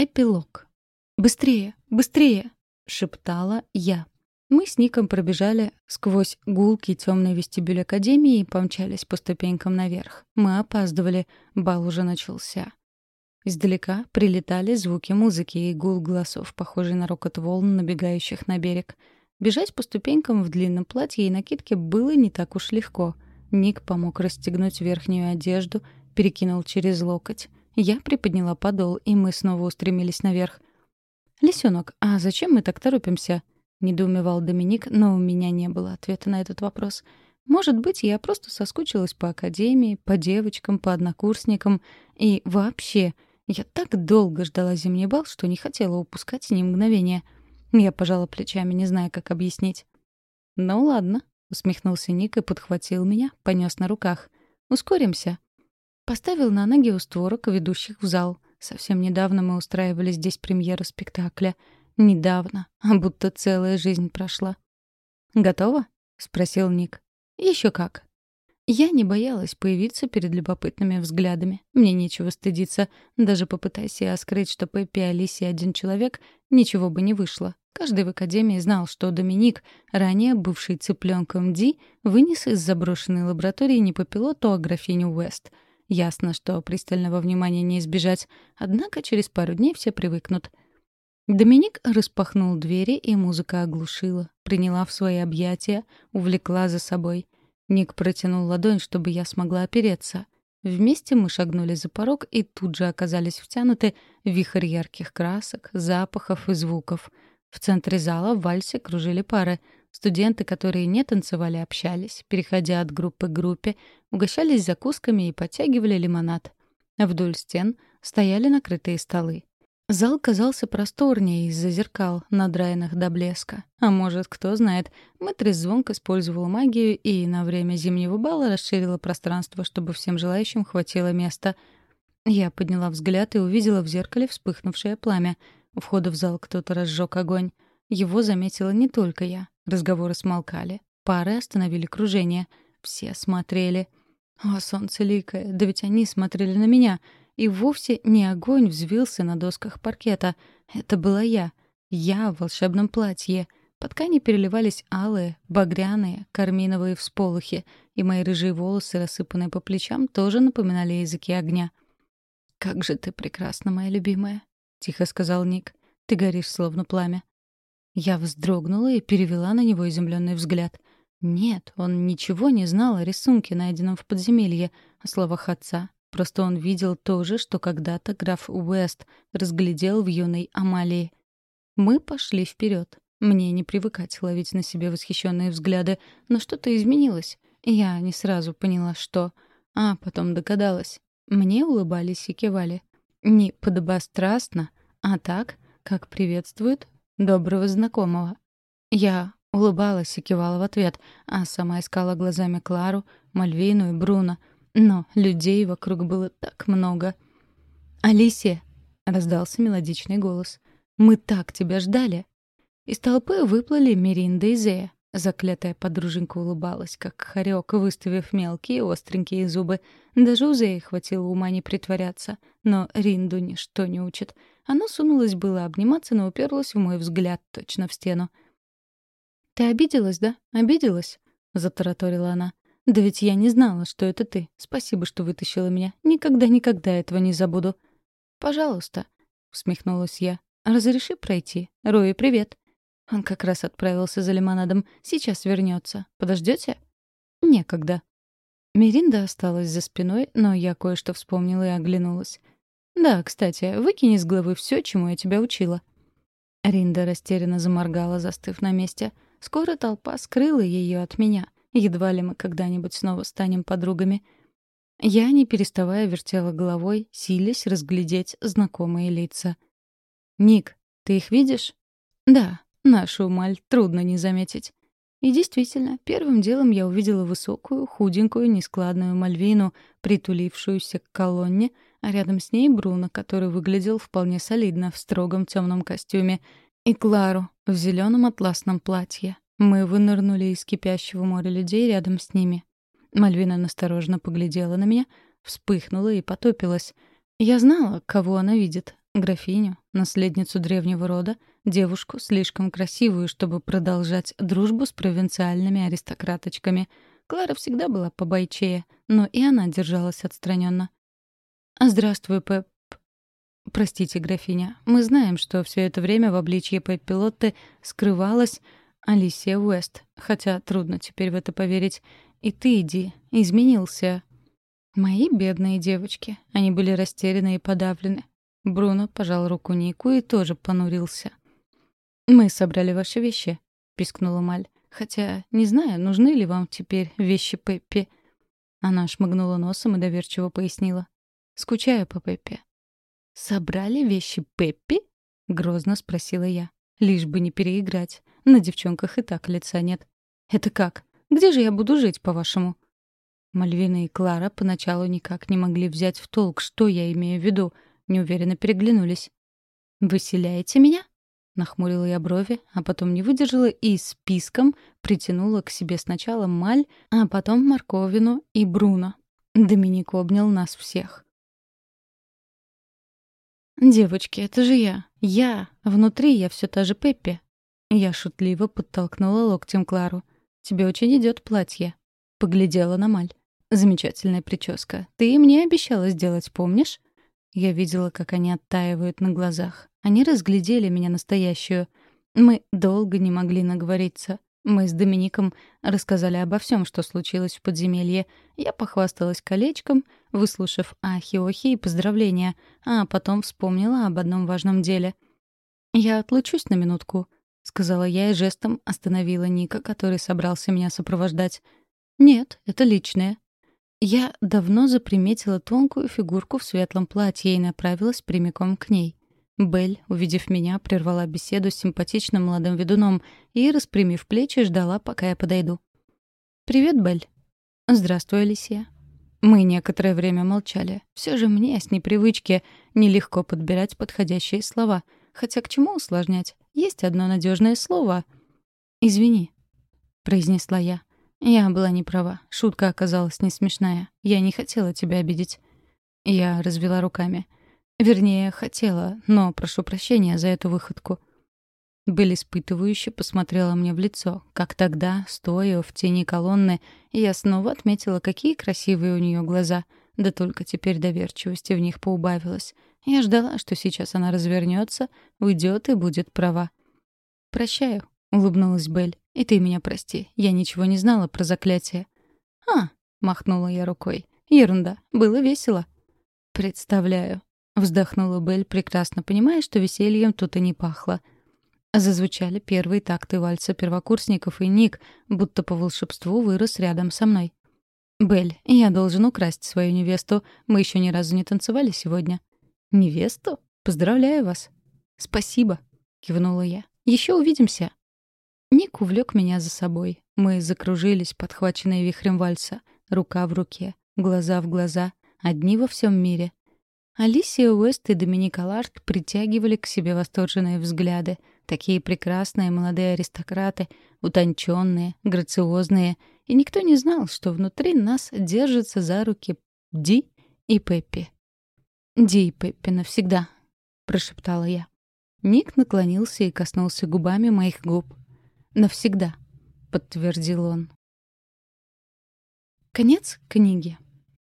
Эпилог. «Быстрее! Быстрее!» — шептала я. Мы с Ником пробежали сквозь гулкий темный вестибюль Академии и помчались по ступенькам наверх. Мы опаздывали, бал уже начался. Издалека прилетали звуки музыки и гул голосов, похожий на рокот волн, набегающих на берег. Бежать по ступенькам в длинном платье и накидке было не так уж легко. Ник помог расстегнуть верхнюю одежду, перекинул через локоть. Я приподняла подол, и мы снова устремились наверх. «Лисёнок, а зачем мы так торопимся?» — недоумевал Доминик, но у меня не было ответа на этот вопрос. «Может быть, я просто соскучилась по академии, по девочкам, по однокурсникам. И вообще, я так долго ждала зимний бал, что не хотела упускать ни мгновения. Я пожала плечами, не зная, как объяснить. «Ну ладно», — усмехнулся Ник и подхватил меня, понёс на руках. «Ускоримся». Поставил на ноги у створок, ведущих в зал — Совсем недавно мы устраивали здесь премьеру спектакля. Недавно, а будто целая жизнь прошла. «Готово?» — спросил Ник. Еще как». Я не боялась появиться перед любопытными взглядами. Мне нечего стыдиться. Даже попытайся я скрыть, что Пеппи и один человек, ничего бы не вышло. Каждый в Академии знал, что Доминик, ранее бывший цыпленком Ди, вынес из заброшенной лаборатории не по пилоту, а графиню Уэст — Ясно, что пристального внимания не избежать, однако через пару дней все привыкнут. Доминик распахнул двери, и музыка оглушила, приняла в свои объятия, увлекла за собой. Ник протянул ладонь, чтобы я смогла опереться. Вместе мы шагнули за порог и тут же оказались втянуты в вихрь ярких красок, запахов и звуков. В центре зала в вальсе кружили пары — Студенты, которые не танцевали, общались, переходя от группы к группе, угощались закусками и подтягивали лимонад. Вдоль стен стояли накрытые столы. Зал казался просторнее из-за зеркал, надраенных до блеска. А может, кто знает, Мэтрис звонко использовала магию и на время зимнего бала расширила пространство, чтобы всем желающим хватило места. Я подняла взгляд и увидела в зеркале вспыхнувшее пламя. У входа в зал кто-то разжег огонь. Его заметила не только я. Разговоры смолкали. Пары остановили кружение. Все смотрели. О, солнце ликое, да ведь они смотрели на меня. И вовсе не огонь взвился на досках паркета. Это была я. Я в волшебном платье. По ткани переливались алые, багряные, карминовые всполохи, и мои рыжие волосы, рассыпанные по плечам, тоже напоминали языки огня. «Как же ты прекрасна, моя любимая», — тихо сказал Ник. «Ты горишь, словно пламя. Я вздрогнула и перевела на него изумленный взгляд. Нет, он ничего не знал о рисунке, найденном в подземелье, о словах отца. Просто он видел то же, что когда-то граф Уэст разглядел в юной Амалии. Мы пошли вперед. Мне не привыкать ловить на себе восхищенные взгляды, но что-то изменилось. Я не сразу поняла, что... А потом догадалась. Мне улыбались и кивали. Не подобострастно, а так, как приветствуют доброго знакомого. Я улыбалась и кивала в ответ, а сама искала глазами Клару, Мальвину и Бруно. Но людей вокруг было так много. «Алисия!» — раздался мелодичный голос. «Мы так тебя ждали!» Из толпы выплыли Меринда и Зея. Заклятая подруженька улыбалась, как хорек, выставив мелкие остренькие зубы. Даже у Зеи хватило ума не притворяться. Но Ринду ничто не учит. Она сунулась было обниматься, но уперлась в мой взгляд точно в стену. «Ты обиделась, да? Обиделась?» — затараторила она. «Да ведь я не знала, что это ты. Спасибо, что вытащила меня. Никогда-никогда этого не забуду». «Пожалуйста», — усмехнулась я. «Разреши пройти. Рои, привет». Он как раз отправился за лимонадом. Сейчас вернется. Подождете? Некогда. Меринда осталась за спиной, но я кое-что вспомнила и оглянулась. «Да, кстати, выкини из головы все, чему я тебя учила». Ринда растерянно заморгала, застыв на месте. Скоро толпа скрыла ее от меня. Едва ли мы когда-нибудь снова станем подругами. Я, не переставая, вертела головой, силясь разглядеть знакомые лица. «Ник, ты их видишь?» «Да, нашу Маль трудно не заметить». И действительно, первым делом я увидела высокую, худенькую, нескладную Мальвину, притулившуюся к колонне — а рядом с ней Бруно, который выглядел вполне солидно в строгом темном костюме, и Клару в зеленом атласном платье. Мы вынырнули из кипящего моря людей рядом с ними. Мальвина настороженно поглядела на меня, вспыхнула и потопилась. Я знала, кого она видит. Графиню, наследницу древнего рода, девушку, слишком красивую, чтобы продолжать дружбу с провинциальными аристократочками. Клара всегда была побойчее, но и она держалась отстраненно. «Здравствуй, Пеп...» «Простите, графиня, мы знаем, что все это время в обличье Пеппи Лотты скрывалась Алисия Уэст, хотя трудно теперь в это поверить. И ты иди, изменился». Мои бедные девочки. Они были растеряны и подавлены. Бруно пожал руку Нику и тоже понурился. «Мы собрали ваши вещи», — пискнула Маль. «Хотя не знаю, нужны ли вам теперь вещи Пеппи». Она шмыгнула носом и доверчиво пояснила. «Скучаю по Пеппи». «Собрали вещи Пеппи?» — грозно спросила я. «Лишь бы не переиграть. На девчонках и так лица нет». «Это как? Где же я буду жить, по-вашему?» Мальвина и Клара поначалу никак не могли взять в толк, что я имею в виду, неуверенно переглянулись. «Выселяете меня?» — нахмурила я брови, а потом не выдержала и списком притянула к себе сначала Маль, а потом Марковину и Бруно. Доминик обнял нас всех. «Девочки, это же я. Я. Внутри я все та же Пеппи». Я шутливо подтолкнула локтем Клару. «Тебе очень идет платье». Поглядела на Маль. Замечательная прическа. Ты и мне обещала сделать, помнишь? Я видела, как они оттаивают на глазах. Они разглядели меня настоящую. Мы долго не могли наговориться. Мы с Домиником рассказали обо всем, что случилось в подземелье. Я похвасталась колечком, выслушав ахи-охи и поздравления, а потом вспомнила об одном важном деле. «Я отлучусь на минутку», — сказала я и жестом остановила Ника, который собрался меня сопровождать. «Нет, это личное», я давно заприметила тонкую фигурку в светлом платье и направилась прямиком к ней. Белль, увидев меня, прервала беседу с симпатичным молодым ведуном и, распрямив плечи, ждала, пока я подойду. «Привет, Белль». «Здравствуй, Алисия». Мы некоторое время молчали. Все же мне с непривычки нелегко подбирать подходящие слова. Хотя к чему усложнять? Есть одно надежное слово. «Извини», — произнесла я. Я была не права. Шутка оказалась не смешная. Я не хотела тебя обидеть. Я развела руками. Вернее, хотела, но прошу прощения за эту выходку. Белль испытывающе посмотрела мне в лицо, как тогда, стоя в тени колонны, я снова отметила, какие красивые у нее глаза. Да только теперь доверчивости в них поубавилось. Я ждала, что сейчас она развернется, уйдет и будет права. «Прощаю», — улыбнулась Белль. «И ты меня прости. Я ничего не знала про заклятие». «А», — махнула я рукой. «Ерунда. Было весело». «Представляю», — вздохнула Белль, прекрасно понимая, что весельем тут и не пахло. Зазвучали первые такты вальса первокурсников, и Ник, будто по волшебству, вырос рядом со мной. «Белль, я должен украсть свою невесту. Мы еще ни разу не танцевали сегодня». «Невесту? Поздравляю вас». «Спасибо», — кивнула я. Еще увидимся». Ник увлек меня за собой. Мы закружились, подхваченные вихрем вальса, рука в руке, глаза в глаза, одни во всем мире. Алисия Уэст и Доминик Аларт притягивали к себе восторженные взгляды. Такие прекрасные молодые аристократы, утонченные, грациозные. И никто не знал, что внутри нас держатся за руки Ди и Пеппи. «Ди и Пеппи навсегда», — прошептала я. Ник наклонился и коснулся губами моих губ. «Навсегда», — подтвердил он. Конец книги.